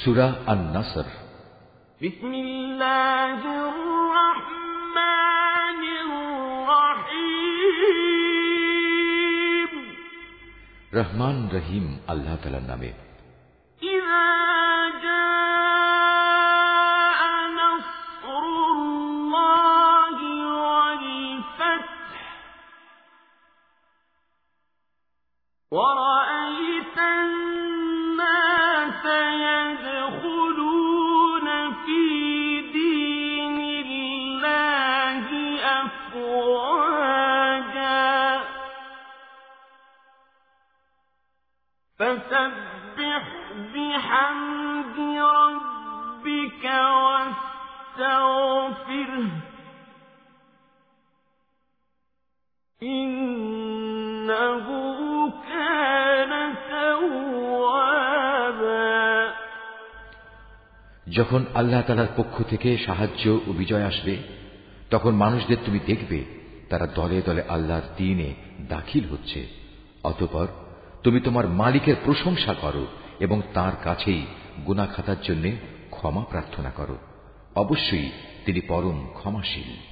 সুরা আন নাসর بسم الله الرحمن الرحيم রহমান রহিম আল্লাহ তালার নামে إذا جاء نصر الله والفتح ورأيت أفواجا فسبح بحمد ربك واستغفره إنه كان توابا যখন আল্লাহ তালার পক্ষ থেকে সাহায্য ও বিজয় আসবে তখন মানুষদের তুমি দেখবে, তারা দলে দলে আল্লাহর দিনে দাখিল হচ্ছে। অতপর তুমি তোমার মালিকের প্রশংসা করো এবং তার কাছেই গুনাখাতার জন্য ক্ষমা প্রার্থনা করো। অবশ্যই তিনি পরম ক্ষমাশীল।